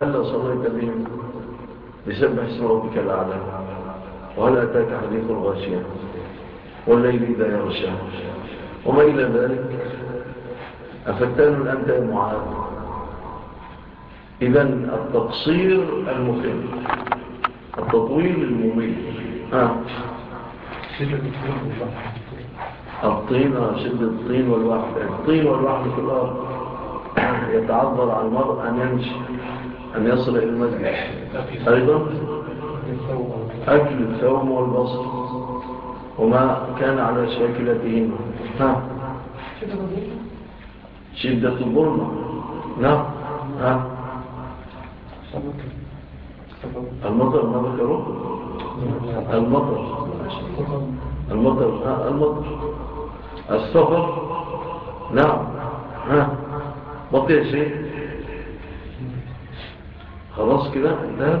حتى صليت بهم بسبح اسم ربك الأعلى وهل أتاك حديث الغاشية والليل إذا يغشى وما إلى ذلك؟ أفتان أنت يا معاذ؟ إذا التقصير المخل التطويل المميل آه. الطين شد الطين والوحد الطين والوحد في الأرض. يتعذر على المرء أن ينشي أن يصل إلى المسجد أيضا أكل الثوم والبصر وما كان على شاكلتهم نعم. ها شدة الظلمة نعم. ها المطر ما ذكره؟ المطر. المطر. ها المطر. السفر. نعم. ها بقي شيء؟ خلاص كده؟ انتهى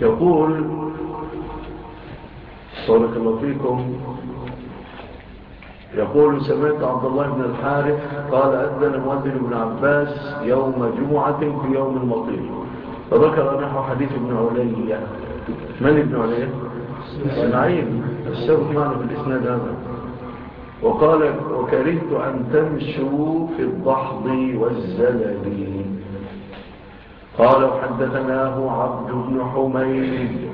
يقول بارك الله فيكم. يقول سمعت عبد الله بن الحارث قال أذن مؤذن بن عباس يوم جمعة في يوم المطير فذكر نحو حديث ابن علي. من ابن علي؟ سنعين السبب معنا في الإسناد هذا. وقال وكرهت أن تمشوا في الضحض والزلل. قال حدثناه عبد بن حميد.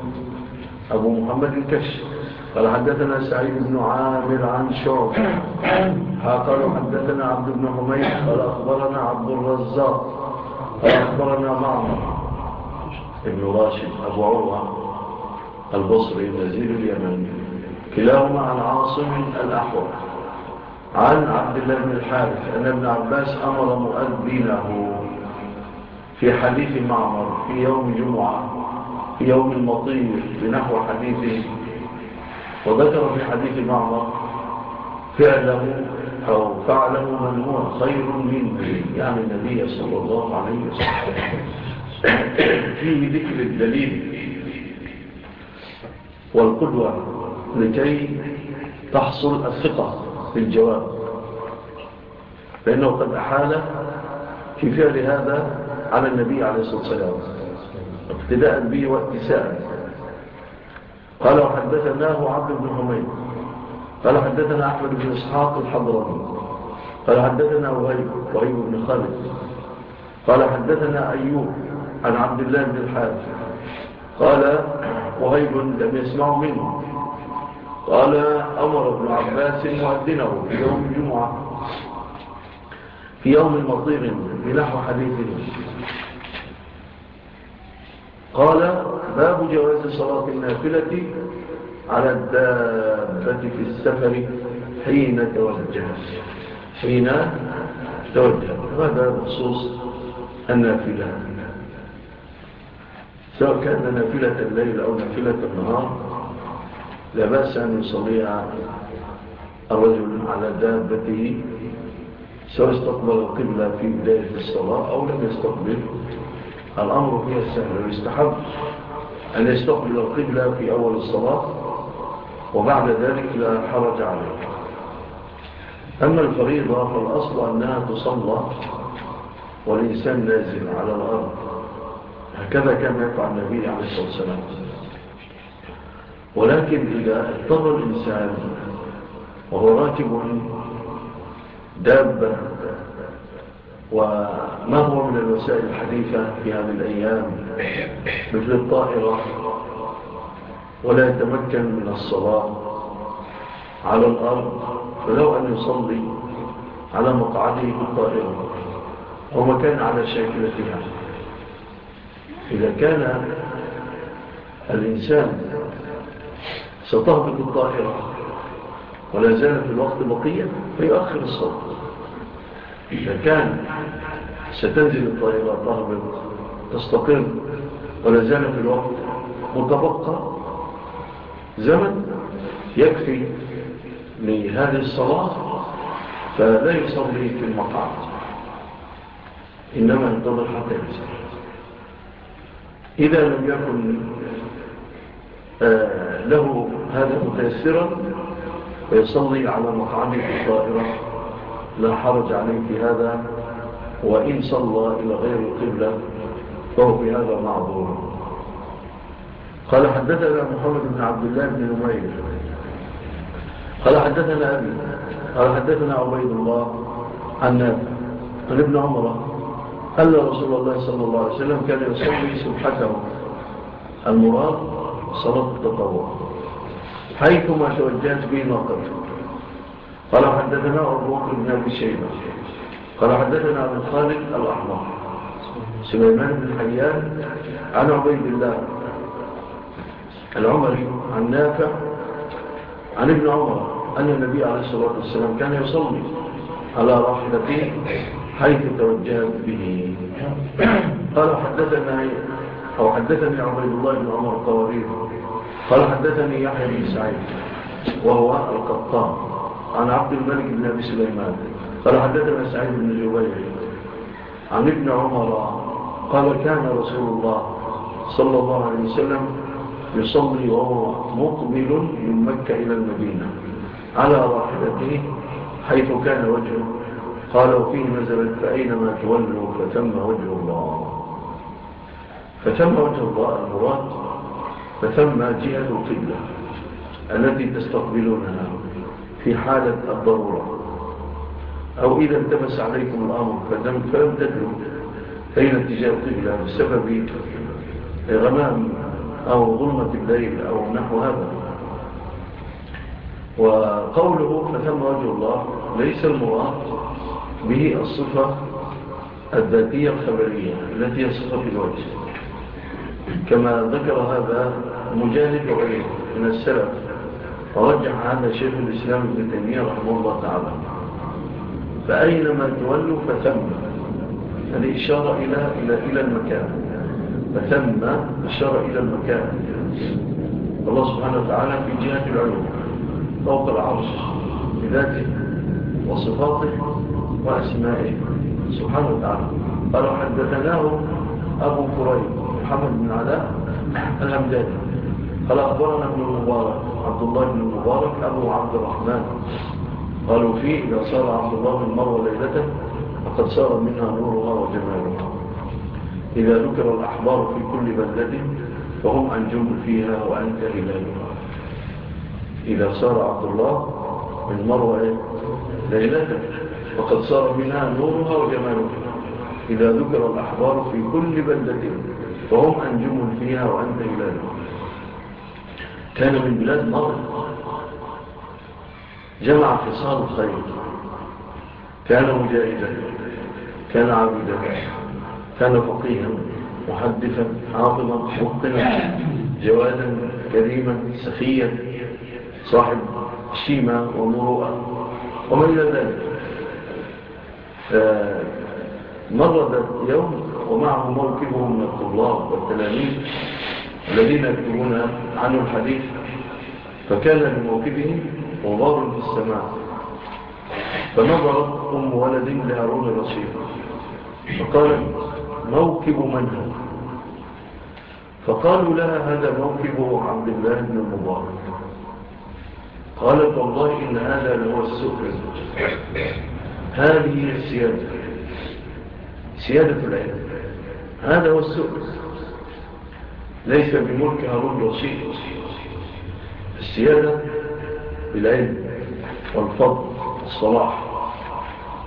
أبو محمد الكشف. قال حدثنا سعيد بن عامر عن شعب قال حدثنا عبد بن حميد. قال أخبرنا عبد الرزاق. قال أخبرنا معمر. ابن راشد أبو عروة البصري النزيل اليمن كلاهما عن عاصم الأحوال عن عبد الله بن الحارث أن ابن عباس أمر مؤذنه في حديث معمر في يوم جمعة في يوم المطير بنحو حديثه. وذكر في حديث معمر فعله أو فعله من هو خير منه يعني النبي صلى الله عليه وسلم. فيه ذكر الدليل والقدوة لكي تحصل الثقة. في الجواب. لأنه قد أحال في فعل هذا على النبي عليه الصلاة والسلام اقتداء به واتساء قال وحدثناه عبد بن حميد قال حدثنا أحمد بن إسحاق الحضرمي قال حدثنا وهيب وهيب بن خالد قال حدثنا أيوب عن عبد الله بن الحارث قال وهيب لم يسمع منه قال أمر ابن عباس مؤذنه في يوم الجمعة. في يوم مطير بنحو حديثه قال باب جواز صلاة النافلة على الدابة في السفر حين توجه. حين توجه. هذا بخصوص النافلة. سواء كان نافلة الليل أو نافلة النهار. لباس أن يصلي الرجل على دابته سواء استقبل القبلة في بداية الصلاة أو لم يستقبل. الأمر فيها السهل ويستحب أن يستقبل القبلة في أول الصلاة وبعد ذلك لا حرج عليه. أما الفريضة فالأصل أنها تصلى والإنسان لازم على الأرض. هكذا كان يفعل النبي عليه الصلاة والسلام. ولكن إذا اضطر الإنسان وهو راكب دابة وما هو من الوسائل الحديثة في هذه الأيام مثل الطائرة ولا يتمكن من الصلاة على الأرض فلو أن يصلي على مقعده في الطائرة وما كان على شاكلتها. إذا كان الإنسان ستهبط الطائرة ولا زال في الوقت بقية فيؤخر الصوت. إذا كان ستنزل الطائرة تهبط تستقر ولا زال في الوقت متبقى زمن يكفي لهذه الصلاة فلا يصلي في المقعد. إنما ينتظر حتى يصلي إذا لم يكن آه، له هذا متيسرا ويصلي على مقعده في الطائرة لا حرج عليه في هذا. وإن صلى إلى غير القبلة فهو في هذا معذور. قال حدثنا محمد بن عبد الله بن نمير. قال حدثنا أبي. قال حدثنا عبيد الله عن ابن عمر قال رسول الله صلى الله عليه وسلم كان يصلي سبحته المراد صدقتك حيثما توجهت به ناقتك قال حدثنا أبو بكر بن أبي شيبة. قال حدثنا أبو خالد الأحمر. سليمان بن حيان عن عبيد الله. العمري عن نافع عن ابن عمر أن النبي عليه الصلاة والسلام كان يصلي على راحلته حيث توجهت به. قال حدثنا أو حدثني عبيد الله بن عمر الطواريخ قال حدثني يحيى بن سعيد وهو القطان عن عبد الملك بن أبي سليمان. قال حدثنا سعيد بن جبير عن ابن عمر قال كان رسول الله صلى الله عليه وسلم يصلي وهو مقبل من مكة إلى المدينة على راحلته حيث كان وجهه. قالوا فيه نزلت فأينما تولوا فتم وجه الله. فثم وجه الله المراد فثم جهة القبلة التي تستقبلونها في حالة الضرورة. أو إذا التبس عليكم الأمر فلم تدلوا فإن اتجاه القبلة بسبب غمام أو ظلمة الليل أو نحو هذا. وقوله فثم وجه الله ليس المراد به الصفة الذاتية الخبرية التي يصف في الوجه. كما ذكر هذا مجاهد وعيد من السلف فرجع هذا شيخ الإسلام ابن تيمية رحمه الله تعالى. فأينما تولوا فثم الإشارة إلى, إلى, إلى المكان. فثم إشارة إلى المكان. الله سبحانه وتعالى في جهة العلوم فوق العرش بذاته وصفاته وأسمائه. سبحانه وتعالى. قالوا حدثناه أبو كريم محمد بن علاء الهمداني قال أخبرنا ابن المبارك عبد الله بن المبارك أبو عبد الرحمن. قالوا فيه إذا صار عبد الله من مرة ليلة فقد صار منها نورها وجمالها. إذا ذكر الأحبار في كل بلد فهم أنجم فيها وأنت هلالها إذا صار عبد الله من مرة ليلة فقد صار منها نورها وجمالها. إذا ذكر الأحبار في كل بلدة وهم أنجم فيها وأنت إبادهم كان من بلاد مضر. جمع فصال الخير كان مجاهدا. كان عبيدا كان فقيها. محدثا. عاطلا حقنا. جوادا. كريما. سخيا. صاحب شيمة ومروءة. ومن إلى ذلك. مرد يوم ومعه موكبهم من الطلاب والتلاميذ الذين يكتبون عنه الحديث فكان من موكبهم غبار في السماء فنظرت أم ولد لهارون الرشيد فقالت موكب من هو؟ فقالوا لها هذا موكب عبد الله بن المبارك. قالت والله إن هذا لهو السكر هذه السيادة سيادة العلم. هذا هو السوء. ليس بملك هارون وصيد السيادة بالعلم والفضل والصلاح.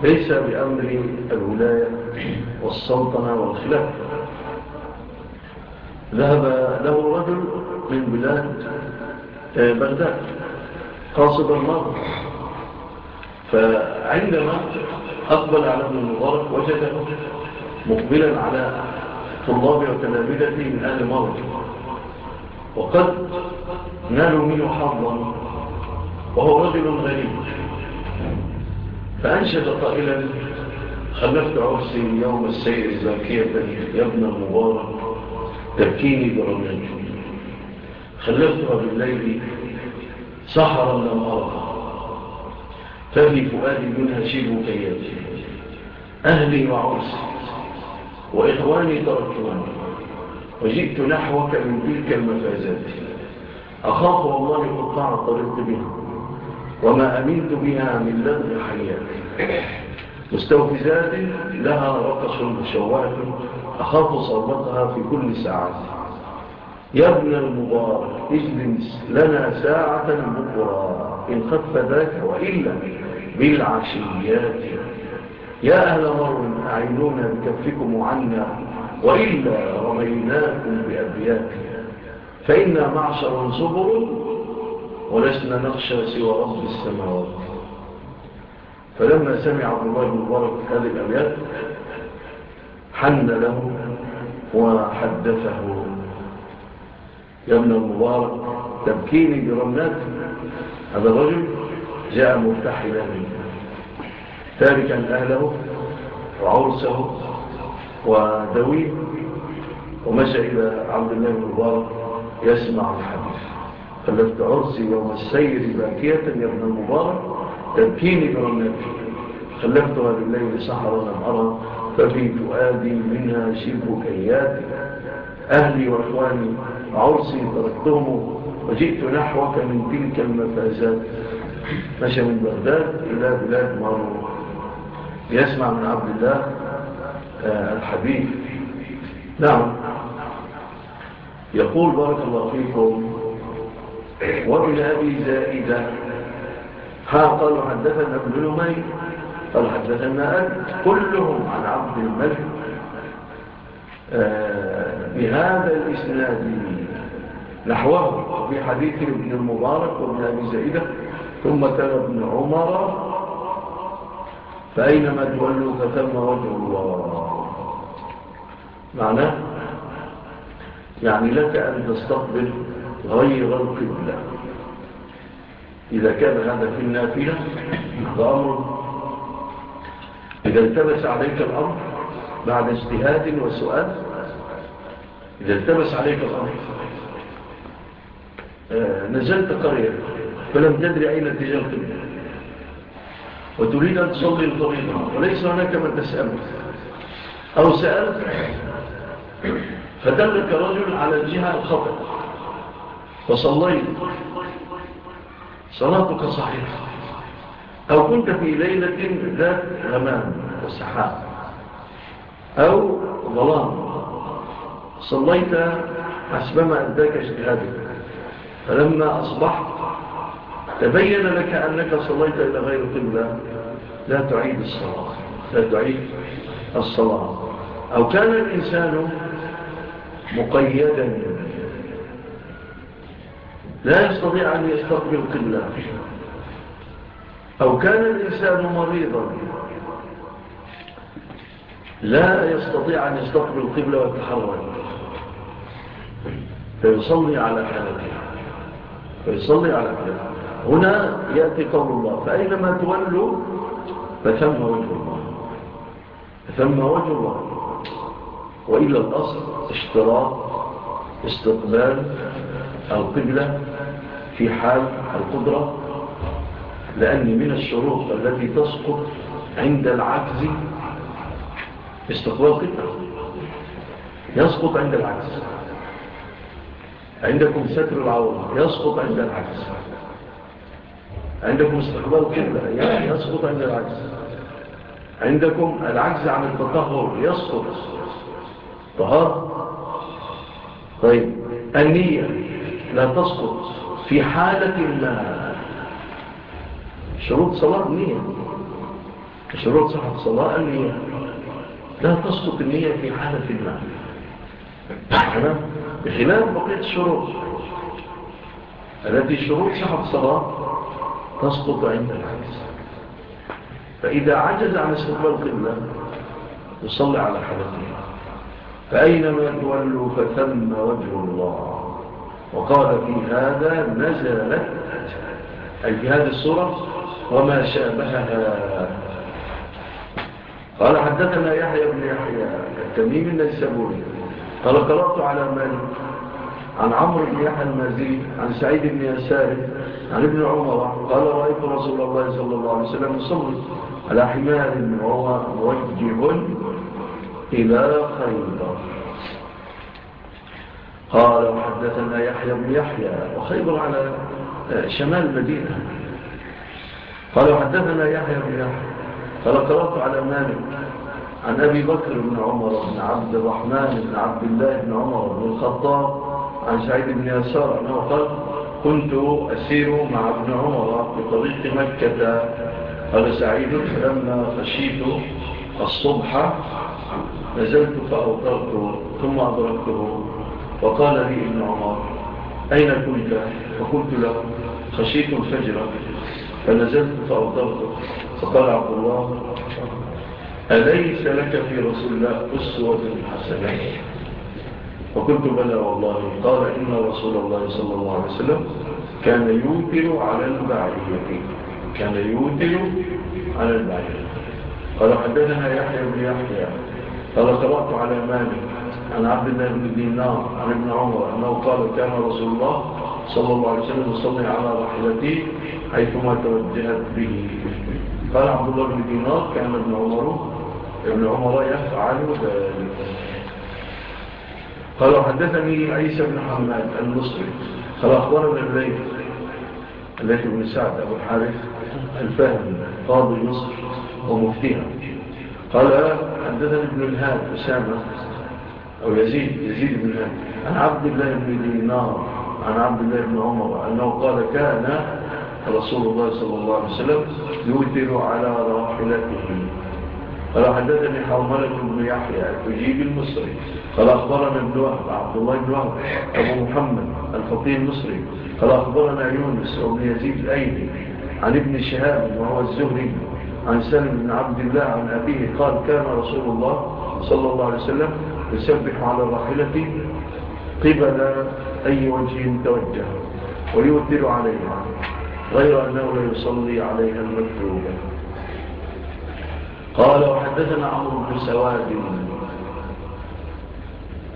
ليس بأمر الولاية والسلطنة والخلافة ذهب له رجل من بلاد آه، بغداد قاصد الله. فعندما أقبل على ابن المبارك وجده مقبلا على طلابي وتلامذتي من أهل مرض وقد نالوا منه حظا وهو رجل غريب فأنشد قائلا خلفت عرسي يوم السير الزاكية يا ابن المبارك تبكيني برمجه خلفتها بالليل سحرا لم أرها ففي فؤادي منها شبه كياتي أهلي وعرسي وإخواني تركوني. وجئت نحوك من تلك المفازات. أخاف والله قطع الطريق بها وما أمنت بها من لذ حياتي مستوفزات لها رقص مشوات أخاف صرمتها في كل ساعة. يا ابن المبارك اجلس لنا ساعة بكرة إن خف ذاك وإلا بالعشيات. يا أهل مر أعينونا بكفكم عنا وإلا رميناكم بأبياتنا فإنا معشر صبر ولسنا نخشى سوى رب السماوات. فلما سمع عبد الله المبارك هذه الأبيات حن له وحدثه. يا ابن المبارك تبكيني برملات هذا الرجل جاء مرتحلا. منه تاركا أهله وعرسه ودويه ومشى إلى عبد الله المبارك يسمع الحديث. فلفت عرسي يوم السير باكية يا ابن المبارك تبكيني برنبي خلفتها بالليل سحرا لم أرى ففي فؤادي منها شبه كياتي. أهلي وإخواني عرسي تركتهم وجئت نحوك من تلك المفازات. مشى من بغداد إلى بلاد مرور يسمع من عبد الله آه، الحبيب. نعم. يقول بارك الله فيكم وابن أبي زائدة. ها قالوا حدثنا ابن لمي قال حدثنا أنت كلهم عن عبد الملك. آه، بهذا الإسناد نحوه. في حديث ابن المبارك وابن أبي زائدة ثم تلا ابن عمر فأينما تولوا فثم وجه الله. معناه يعني لك أن تستقبل غير القبلة. إذا كان هذا في النافلة أمر. إذا التبس عليك الأمر بعد اجتهاد وسؤال إذا التبس عليك الأمر آه، نزلت قرية فلم تدري أين تجلت القبلة وتريد أن تصلي الفريضة وليس هناك من تسأل أو سألت فدلك رجل على الجهة الخطأ فصليت صلاتك صحيحة أو كنت في ليلة ذات غمام وسحاب أو ظلام صليت حسبما أداك اجتهادك فلما أصبحت تبين لك أنك صليت إلى غير قبلة لا تعيد الصلاة لا تعيد الصلاة. أو كان الإنسان مقيدا لا يستطيع أن يستقبل قبلة. أو كان الإنسان مريضا لا يستطيع أن يستقبل قبلة ويتحرك فيصلي على حالته فيصلي على حالته. هنا يأتي قول الله فأينما تولوا فثم وجه الله. فسمى وجه الله. وإلا الأصل اشتراط استقبال القبلة في حال القدرة. لأن من الشروط التي تسقط عند العجز استقبال قبلة. يسقط عند العجز. عندكم ستر العورة. يسقط عند العجز. عندكم استقبال قبلة يعني يسقط عند العجز. عندكم العجز عن التطهر يسقط. طهار طيب. النية لا تسقط في حالة ما. شروط صلاة النية. شروط صحة صلاة النية. لا تسقط النية في حالة ما. بخلال بقية الشروط. التي شروط صحة صلاة تسقط عند العجز فإذا عجز عن استقبال قبلة يصلي على حدثه فأينما تولوا فثم وجه الله. وقال في هذا نزلت أي في هذه الصورة وما شابهها. قال حدثنا يحيى بن يحيى التميم النسابوري قال قرأت على مالك. عن عمرو بن يحيى المازي عن سعيد بن يسار عن ابن عمر قال رأيت رسول الله صلى الله عليه وسلم يصلي على حمار وهو موجه إلى خيبر. قال وحدثنا يحيى بن يحيى وخيبر على آه، شمال المدينة. قال وحدثنا يحيى بن يحيى قال قرأت على مالك عن أبي بكر بن عمر بن عبد الرحمن بن عبد الله بن عمر بن الخطاب عن سعيد بن يسار أنه قال كنت أسير مع ابن عمر بطريق مكة. قال سعيد فلما خشيت الصبح نزلت فأوطرته ثم أدركته وقال لي ابن عمر أين كنت؟ فقلت له خشيت الفجر. فنزلت فأوطرته فقال عبد الله أليس لك في رسول الله أسوة حسنة؟ فقلت بلى والله. قال إن رسول الله صلى الله عليه وسلم كان يوتر على البعية كان يوتر على البعية قال حدثنا يحيى بن يحيى. قال قرأت على مالك عن عبد الله بن دينار عن ابن عمر أنه قال كان رسول الله صلى الله عليه وسلم يصلي على رحلته حيثما توجهت به. قال عبد الله بن دينار كان ابن عمر ابن عمر يفعل ذلك. قال حدثني عيسى بن حماد المصري. قال أخبرنا الليل الليل بن سعد أبو الحارث. الفهم قاضي مصر ومفتيها. قال حدثني ابن الهاد أسامة أو يزيد يزيد بن الهاد. عن عبد الله بن دينار عن عبد الله بن عمر أنه قال كان رسول الله صلى الله عليه وسلم يوتر على راحلته. قال حدثني حرملة بن يحيى تجيب المصري. قال أخبرنا ابن وهب عبد الله بن وهب أبو محمد الفقيه المصري. قال أخبرنا يونس وابن يزيد الأيدي عن ابن شهاب وهو الزهري عن سلم بن عبد الله عن أبيه قال كان رسول الله صلى الله عليه وسلم يسبح على راحلته قبل أي وجه توجه ويوتر عليها غير أنه لا يصلي عليها المكتوبة. قال وحدثنا عمرو بن سواد.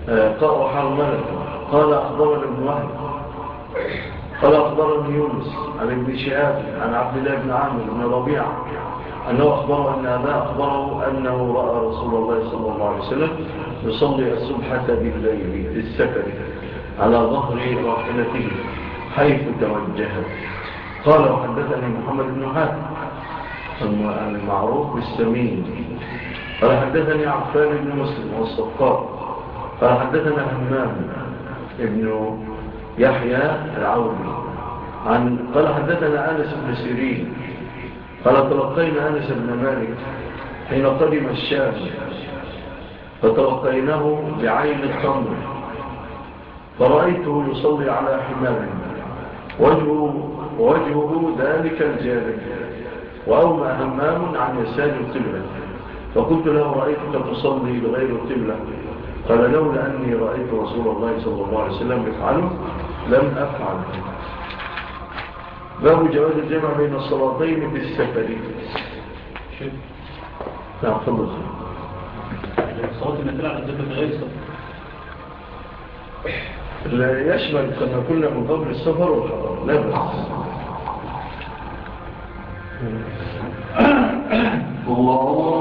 آه، قرأ ملك قال أخبرني ابن وهب. قال أخبرني يونس عن ابن شهاب عن عبد الله بن عامر بن ربيعة أنه أخبره أن أباه أخبره أنه رأى رسول الله صلى الله عليه وسلم يصلي الصبحة بالليل في السكن على ظهر راحلته حيث توجهت قال وحدثني محمد بن هاتف المعروف بالسمين. قال حدثني عفان بن مسلم والصفاء. قال حدثنا همام ابن يحيى العوري عن قال حدثنا أنس بن سيرين. قال تلقينا أنس بن مالك حين قدم الشام. فتلقيناه بعين التمر. فرأيته يصلي على حمام وجهه, وجهه ذلك الجارب وأومى همام عن يسار القبلة. فقلت له رأيتك تصلي لغير القبلة؟ قال لولا أني رأيت رسول الله صلى الله عليه وسلم يفعله لم أفعل. باب جواز الجمع بين الصلاتين في السفر. نعم فضل الصلاة المثلة على الزفر السفر. لا يشمل كما كنا من قبل السفر والحضر لا بس اللہ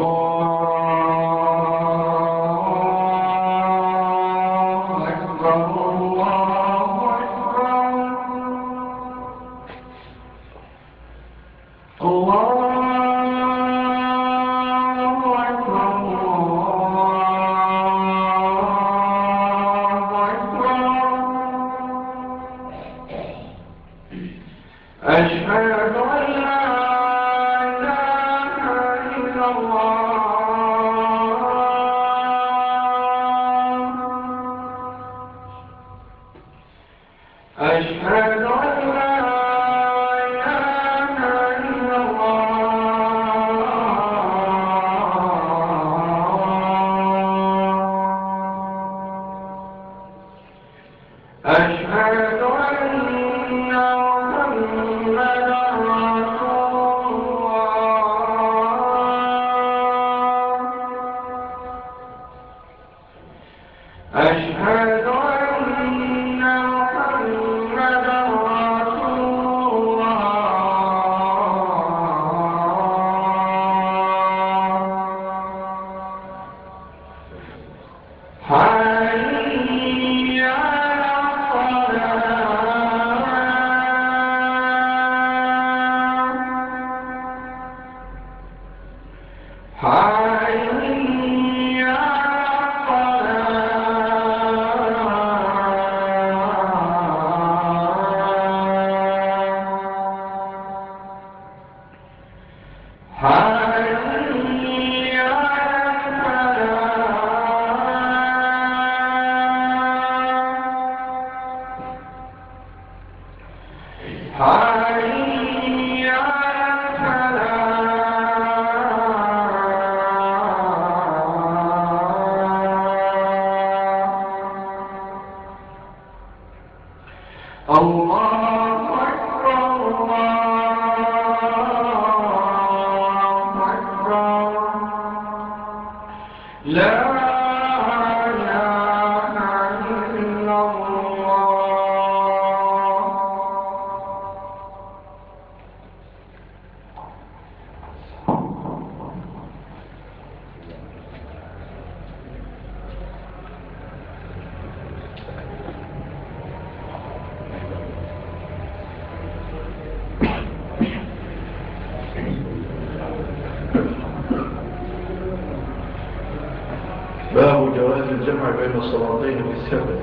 الجمع بين الصلاتين بالثبت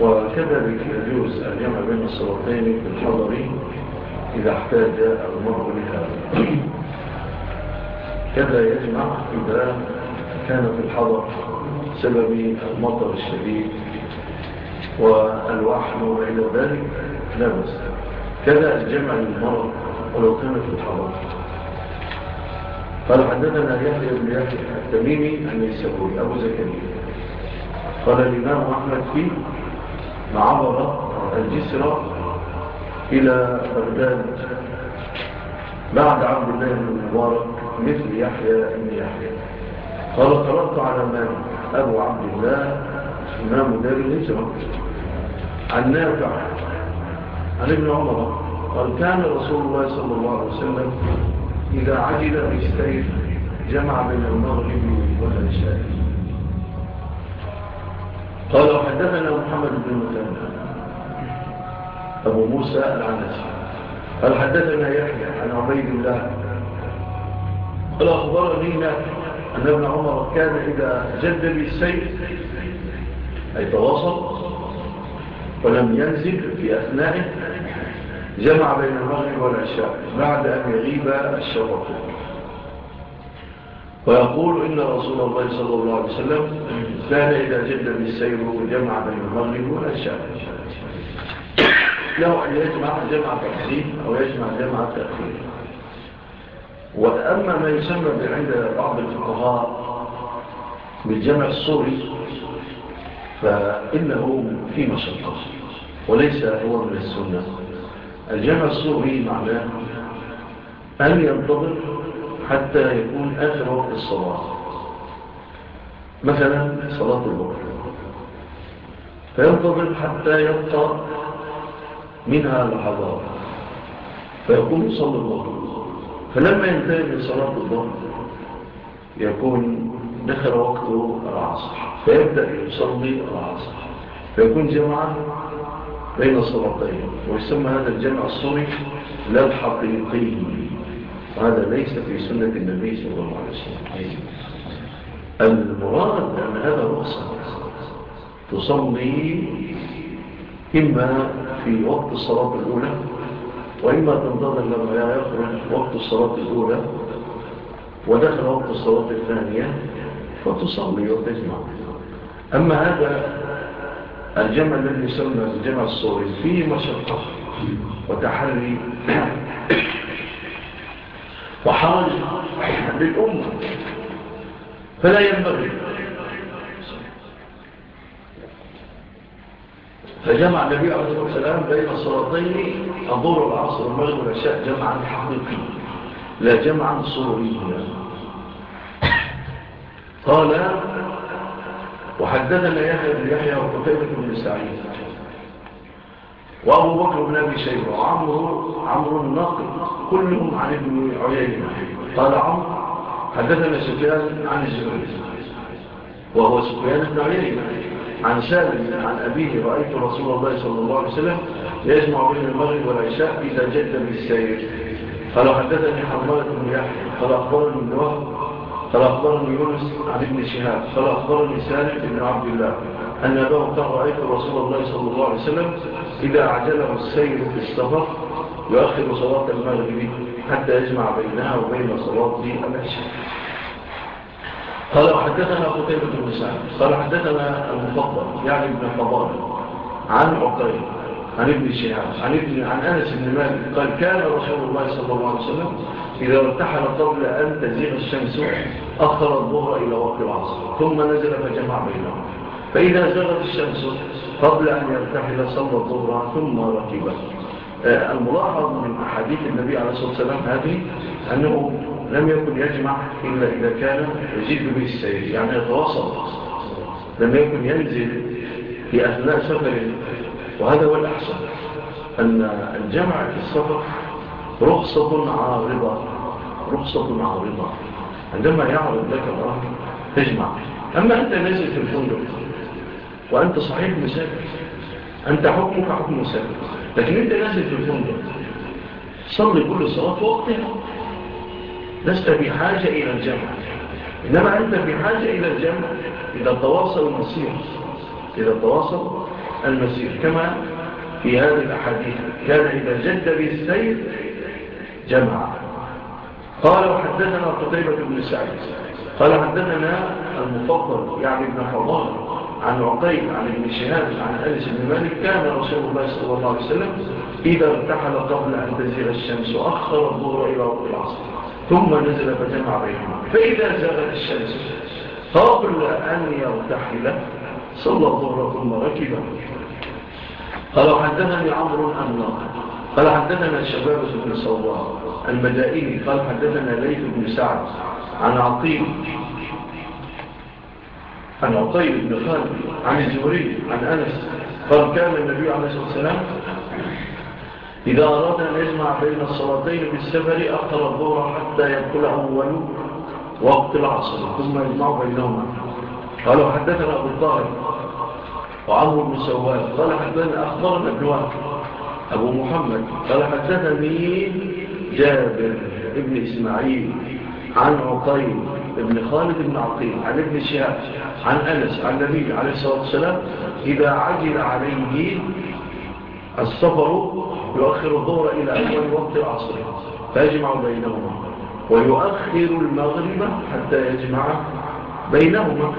وكذلك يجوز الجمع بين الصلاتين بالحضر إذا احتاج المرء لهذا. كذا يجمع إذا كان في الحضر سبب المطر الشديد والوحل وإلى ذلك لا بس كذا الجمع للمرء ولو كان في الحضر. قال حدثنا يحيى بن يحيى التميمي عن السبوري أبو زكريا. قال الإمام أحمد في عبر الجسر إلى بغداد. بعد عبد الله بن المبارك مثل يحيى بن يحيى. قال قرأت على من أبو عبد الله إمام دار الهجرة. عن نافع عن ابن عمر قال كان رسول الله صلى الله عليه وسلم إذا عجل بالسيف جمع بين المغرب والعشاء. قال وحدثنا محمد بن مثنى أبو موسى العنسي قال حدثنا يحيى عن عبيد الله. قال أخبرني أن ابن عمر كان إذا جد بالسيف أي تواصل ولم ينزل في أثنائه. جمع بين المغرب والعشاء بعد أن يغيب الشفق ويقول إن رسول الله صلى الله عليه وسلم كان إذا جد بالسير جمع بين المغرب والعشاء. له أن يجمع جمع تقسيم أو يجمع جمع تأخير. وأما ما يسمى عند بعض الفقهاء بالجمع الصوري فإنه في مشقة وليس هو من السنة. الجمع الصوري معناه. أن ينتظر حتى يكون آخر وقت الصلاة؟ مثلا صلاة الظهر. فينتظر حتى يبقى منها لحظات. فيقوم يصلي الظهر. فلما ينتهي من صلاة الظهر يكون دخل وقته العصر. فيبدأ يصلي العصر. فيكون جمعة بين صلاتين ويسمى هذا الجمع الصوري لا الحقيقي هذا ليس في سنة النبي صلى الله عليه وسلم. المراد أن هذا رخصة تصلي إما في وقت الصلاة الأولى وإما تنتظر لما يخرج وقت الصلاة الأولى ودخل وقت الصلاة الثانية فتصلي وتجمع. أما هذا الجمع الذي يسمى الجمع الصوري فيه مشقة وتحري. وحرج للأمة. فلا ينبغي. فجمع النبي عليه الصلاة والسلام بين الصلاتين الظهر والعصر والمغرب والعشاء جمعا حقيقيا. لا جمعا صوريا. قال وحدثنا يحيى بن يحيى وقتيبة بن سعيد وأبو بكر بن أبي شيبة وعمرو عمرو النقل كلهم عن ابن عيينة. قال عمرو حدثنا سفيان عن الزهري وهو سفيان بن عيينة. عن سالم عن أبيه رأيت رسول الله صلى الله عليه وسلم يجمع بين المغرب والعشاء إذا جد بالسير. قال حدثني حمالة بن يحيى قال أخبرني بن وهب قال أخبرني يونس عن ابن شهاب قال أخبرني سالم بن عبد الله أن أباه كان رأيت رسول الله صلى الله عليه وسلم إذا أعجله السير في السفر يؤخر صلاة المغرب حتى يجمع بينها وبين صلاة العشاء. قال حدثنا قتيبة بن سعد قال حدثنا المفضل يعني ابن فضال عن عقيل عن ابن شهاب عن ابن عن أنس بن مالك قال كان رسول الله صلى الله عليه وسلم إذا ارتحل قبل أن تزيغ الشمس أخر الظهر إلى وقت العصر ثم نزل فجمع بينهم. فإذا زغت الشمس قبل أن يرتحل صلى الظهر ثم ركبه آه، الملاحظ من حديث النبي عليه الصلاة والسلام هذه أنه لم يكن يجمع إلا إذا كان يزيد به السيد يعني يتواصل. لم يكن ينزل في أثناء سفر وهذا هو الأحسن أن الجمع في السفر رخصة عارضة. رخصة عارضة. عندما يعرض لك الأمر تجمع أما أنت نازل في الفندق وأنت صحيح مسافر. أنت حكمك حكم مسافر. لكن أنت نازل في الفندق. صلي كل صلاة وقتها. لست بحاجة إلى الجمع. إنما أنت بحاجة إلى الجمع. إذا تواصل المسير. إذا تواصل المسير. كما في هذه الأحاديث. كان إذا جد بالسير جمع. قال وحدثنا قتيبة بن سعيد. قال حدثنا المفضل يعني ابن حضار عن عقيد عن ابن شهاب عن أنس بن مالك كان رسول الله صلى الله عليه وسلم إذا ارتحل قبل أن تزيل الشمس أخر الظهر إلى وقت العصر ثم نزل فجمع بينهما. فإذا زغت الشمس قبل أن يرتحل صلى الظهر ثم ركبه قال حدثني عمرو أن قال حدثنا الشباب بن صواب البدائي قال حدثنا ليث بن سعد عن عقيل عن عقيل بن خالد عن الزهري عن أنس قال كان النبي عليه الصلاة والسلام إذا أراد أن يجمع بين الصلاتين بالسفر اقتل الظهر حتى يدخل أول وقت العصر ثم يجمع بينهما. قالوا حدثنا أبو الطاهر وعمر بن سواد. قال حدثنا أخبرنا ابن وهب أبو محمد قال حدثني جابر ابن إسماعيل عن عقيل ابن خالد بن عقيل عن ابن شهاب عن أنس عن النبي عليه الصلاة والسلام إذا عجل عليه السفر يؤخر الظهر إلى أول وقت العصر فيجمع بينهما ويؤخر المغرب حتى يجمع بينهما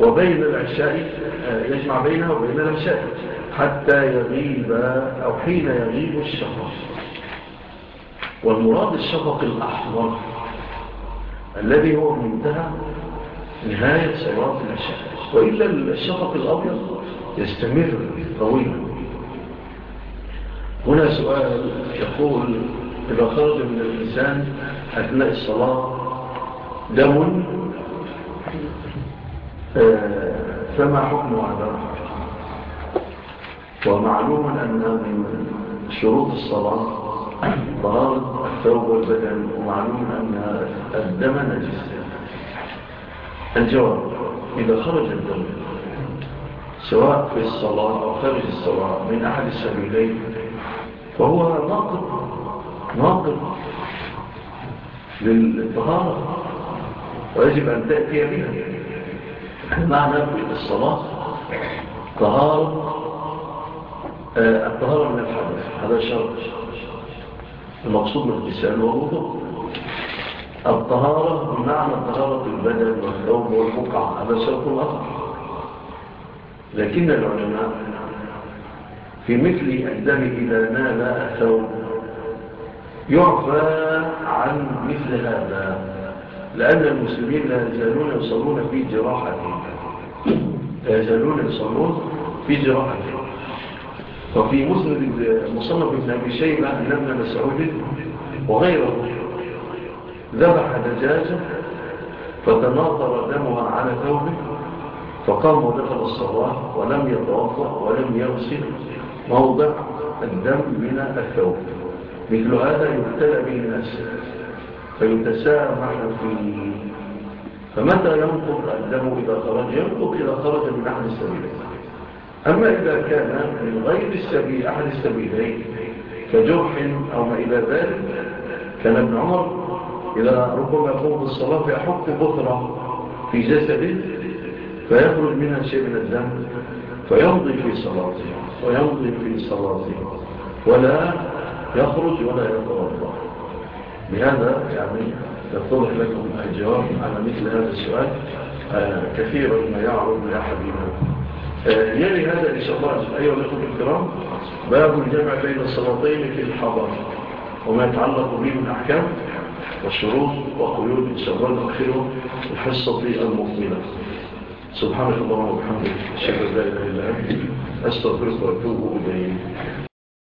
وبين العشاء آه، يجمع بينها وبين العشاء. حتى يغيب أو حين يغيب الشفق. والمراد الشفق الأحمر الذي هو منتهى نهاية صلاة العشاء. وإلا الشفق الأبيض يستمر طويلا. هنا سؤال يقول إذا خرج من الإنسان أثناء الصلاة دم آه، فما حكم عذابه ومعلوم أن من شروط الصلاة طهارة الثوب والبدن ومعلوم أن الدم نجس. الجواب إذا خرج الدم سواء في الصلاة أو خارج الصلاة من أحد السبيلين فهو ناقض ناقض للطهارة ويجب أن تأتي بها معنى الصلاة طهارة الطهارة من الحدث. هذا شرط. المقصود من الإسلام والوضوء. الطهارة بمعنى طهارة البدن والثوب والبقعة هذا شرط آخر لكن العلماء في مثل الدم إذا نال الثوب يعفى عن مثل هذا لأن المسلمين لا يزالون يصلون في جراحة. لا يزالون يصلون في جراحة. وفي مسند المصنف بن أبي شيبة لابن مسعود وغيره. ذبح دجاجة فتناطر دمها على ثوبه فقام ودخل الصلاة ولم يتوضأ ولم يغسل موضع الدم من الثوب. مثل هذا يبتلى به الناس فيتسامح فيه. فمتى ينقض الدم إذا خرج؟ ينقض إذا خرج من أحد السبيلين أما إذا كان من غير السبيل أحد السبيلين كجرح أو ما إلى ذلك كان ابن عمر إذا ربما يقوم بالصلاة فيحط بطرة في جسده فيخرج منها شيء من الدم فيمضي في صلاته ويمضي في صلاته ولا يخرج ولا يتوضأ. بهذا يعني يتضح لكم الجواب على مثل هذا السؤال آه، كثيرا ما يعرض لأحدنا آه، يلي هذا إن شاء الله أيها الأخوة الكرام باب الجمع بين الصلاتين في الحضر وما يتعلق به من أحكام والشروط وقيود إن شاء الله أخيره الحصة المقبلة. سبحانك الله وبحمده أشهد أن لا إله إلا أنت أستغفرك وأتوب إليك.